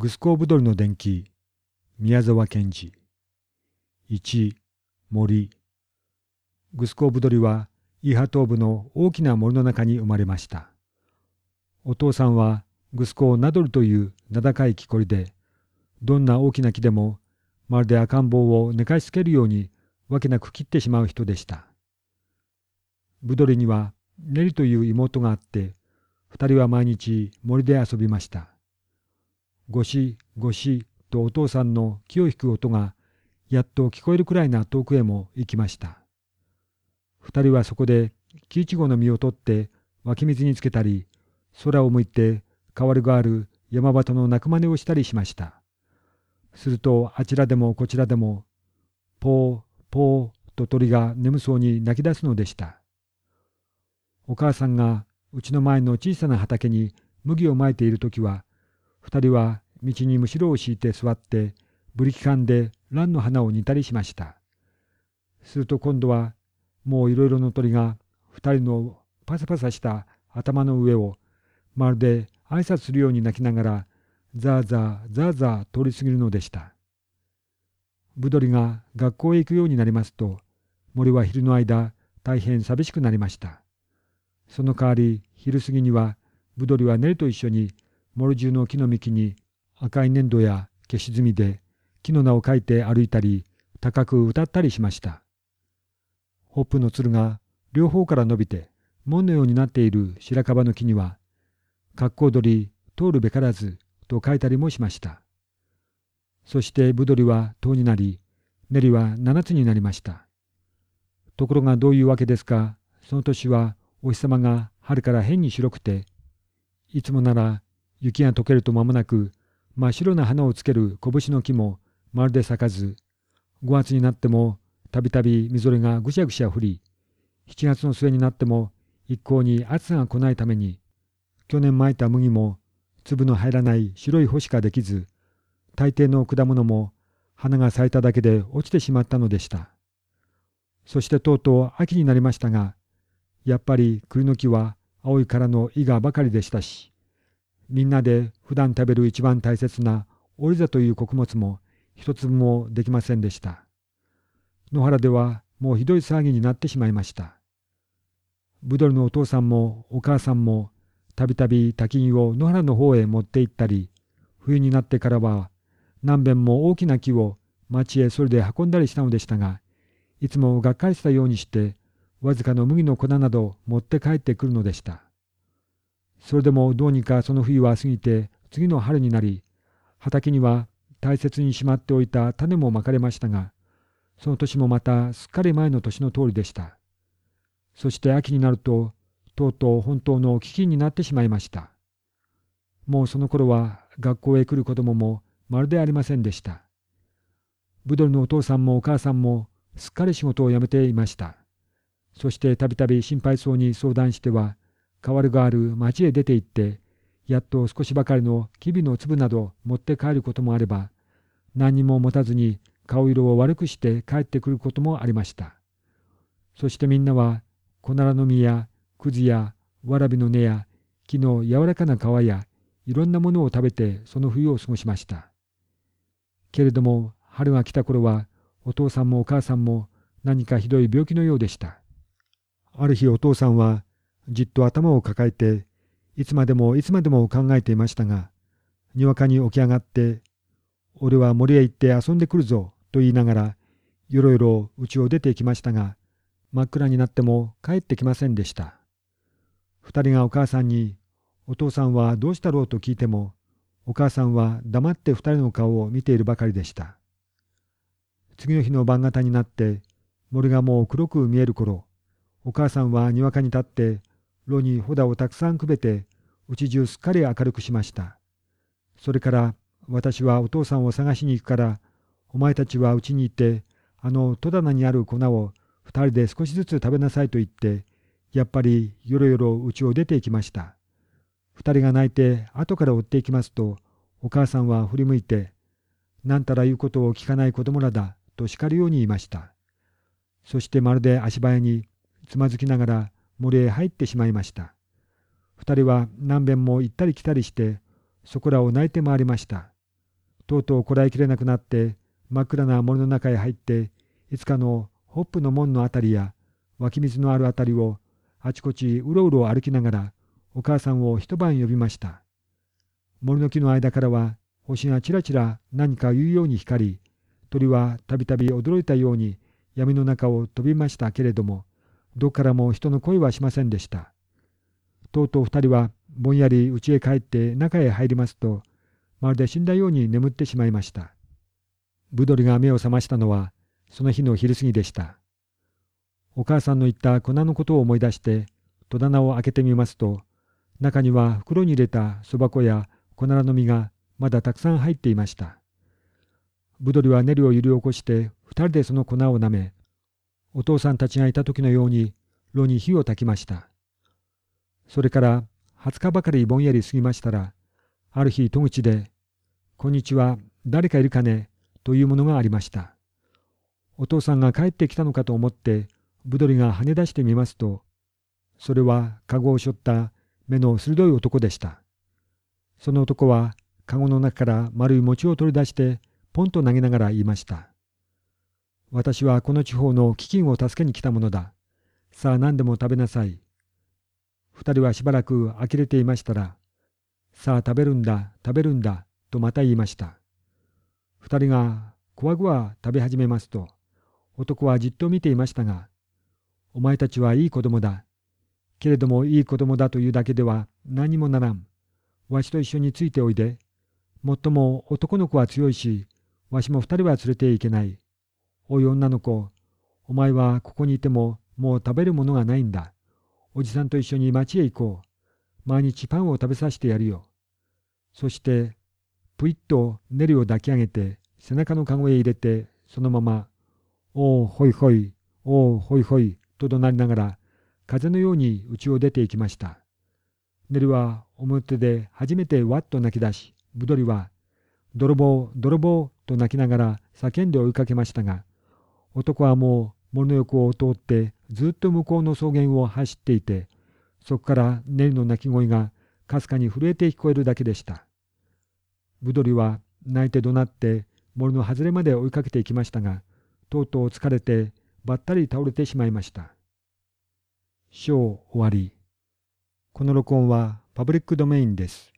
グスコーブドリの電気。宮沢賢治。1森。グスコーブドリはイハ東部の大きな森の中に生まれました。お父さんはグスコーナドルという名高い木こりでどんな大きな木でもまるで赤ん坊を寝かしつけるようにわけなく切ってしまう人でした。ブドリにはネリという妹があって二人は毎日森で遊びました。ゴシゴシとお父さんの気を引く音がやっと聞こえるくらいな遠くへも行きました。二人はそこで木いちごの実を取って湧き水につけたり、空を向いて変わるがある山端の鳴く真似をしたりしました。するとあちらでもこちらでも、ポーポーと鳥が眠そうに泣き出すのでした。お母さんがうちの前の小さな畑に麦をまいている時は、二人は道にむしろを敷いて座ってブリキ缶で蘭の花を煮たりしました。すると今度はもういろいろの鳥が二人のパサパサした頭の上をまるで挨拶するように泣きながらザーザーザーザー通り過ぎるのでした。ブドリが学校へ行くようになりますと森は昼の間大変寂しくなりました。その代わり昼過ぎにはブドリはネルと一緒に森中の木の幹に赤い粘土や消し墨で木の名を書いて歩いたり高く歌ったりしました。ホップのつが両方から伸びて門のようになっている白樺の木には「格好鳥通るべからず」と書いたりもしました。そしてブドリは10になりネリは7つになりました。ところがどういうわけですか？その年はお日様が春から変に白くていつもなら雪が溶けると間もなく真っ白な花をつける拳の木もまるで咲かず5月になってもたびたびみぞれがぐしゃぐしゃ降り7月の末になっても一向に暑さが来ないために去年まいた麦も粒の入らない白い穂しかできず大抵の果物も花が咲いただけで落ちてしまったのでした。そしてとうとう秋になりましたがやっぱり栗の木は青いからの伊賀ばかりでしたしみんなで普段食べる一番大切なオリザという穀物も一粒もできませんでした。野原ではもうひどい騒ぎになってしまいました。ブドルのお父さんもお母さんもたびたび滝木を野原の方へ持って行ったり、冬になってからは何べんも大きな木を町へそれで運んだりしたのでしたが、いつもがっかりしたようにして、わずかの麦の粉など持って帰ってくるのでした。それでもどうにかその冬は過ぎて次の春になり畑には大切にしまっておいた種もまかれましたがその年もまたすっかり前の年の通りでした。そして秋になるととうとう本当の危機になってしまいました。もうその頃は学校へ来る子供もまるでありませんでした。ブドルのお父さんもお母さんもすっかり仕事を辞めていました。そしてたびたび心配そうに相談しては代わるがある町へ出て行って、やっと少しばかりのきびの粒など持って帰ることもあれば、何にも持たずに顔色を悪くして帰ってくることもありました。そしてみんなは、コナラの実やくずやわらびの根や木の柔らかな皮やいろんなものを食べてその冬を過ごしました。けれども春が来た頃はお父さんもお母さんも何かひどい病気のようでした。ある日お父さんはじっと頭を抱えて、いつまでもいつまでも考えていましたが、にわかに起き上がって、俺は森へ行って遊んでくるぞ、と言いながら、よろよろ家を出て行きましたが、真っ暗になっても帰ってきませんでした。二人がお母さんに、お父さんはどうしたろうと聞いても、お母さんは黙って二人の顔を見ているばかりでした。次の日の晩方になって、森がもう黒く見える頃、お母さんはにわかに立って炉にホダをたくさんくべて、うち中すっかり明るくしました。それから、私はお父さんを探しに行くから、お前たちはうちに行って、あの戸棚にある粉を二人で少しずつ食べなさいと言って、やっぱりよろよろうちを出て行きました。二人が泣いて後から追っていきますと、お母さんは振り向いて、なんたら言うことを聞かない子供らだと叱るように言いました。そしてまるで足早につまずきながら森へ入ってしまいました。二人は何べんも行ったり来たりして、そこらを泣いて回りました。とうとうこらえきれなくなって真っ暗な森の中へ入っていつかのホップの門のあたりや湧き水のあるあたりをあちこちうろうろ歩きながらお母さんを一晩呼びました。森の木の間からは星がちらちら何か言うように光り鳥はたびたび驚いたように闇の中を飛びましたけれどもどこからも人の声はしませんでした。とうとう二人はぼんやり家へ帰って中へ入りますとまるで死んだように眠ってしまいました。ブドリが目を覚ましたのはその日の昼過ぎでした。お母さんの言った粉のことを思い出して戸棚を開けてみますと中には袋に入れたそば粉や粉の実がまだたくさん入っていました。ブドリはネルを揺り起こして二人でその粉をなめお父さんたちがいた時のように炉に火を焚きました。それから20日ばかりぼんやり過ぎましたらある日戸口で「こんにちは誰かいるかね?」というものがありました。お父さんが帰ってきたのかと思ってブドリが跳ね出してみますとそれは籠を背負った目の鋭い男でした。その男は籠の中から丸い餅を取り出してポンと投げながら言いました。私はこの地方の飢饉を助けに来たものだ。さあ何でも食べなさい。二人はしばらく呆れていましたら、さあ食べるんだ、食べるんだ、とまた言いました。二人がこわごわ食べ始めますと、男はじっと見ていましたが、お前たちはいい子供だ。けれどもいい子供だというだけでは何もならん。わしと一緒についておいで。もっとも男の子は強いし、わしも二人は連れていけない。おい女の子、お前はここにいてももう食べるものがないんだ。おじさんと一緒に町へ行こう。毎日パンを食べさせてやるよ。そして、ぷいっとネルを抱き上げて背中の籠へ入れてそのままおおほいほい、おおほいほい、と怒鳴りながら、風のように家を出て行きました。ネルは表で初めてわっと泣き出し、ブドリは、泥棒、泥棒と泣きながら叫んで追いかけましたが、男はもう森の横を通ってずっと向こうの草原を走っていて、そこからネルの鳴き声がかすかに震えて聞こえるだけでした。ブドリは泣いて怒鳴って森の外れまで追いかけていきましたが、とうとう疲れてばったり倒れてしまいました。章終わり。この録音はパブリックドメインです。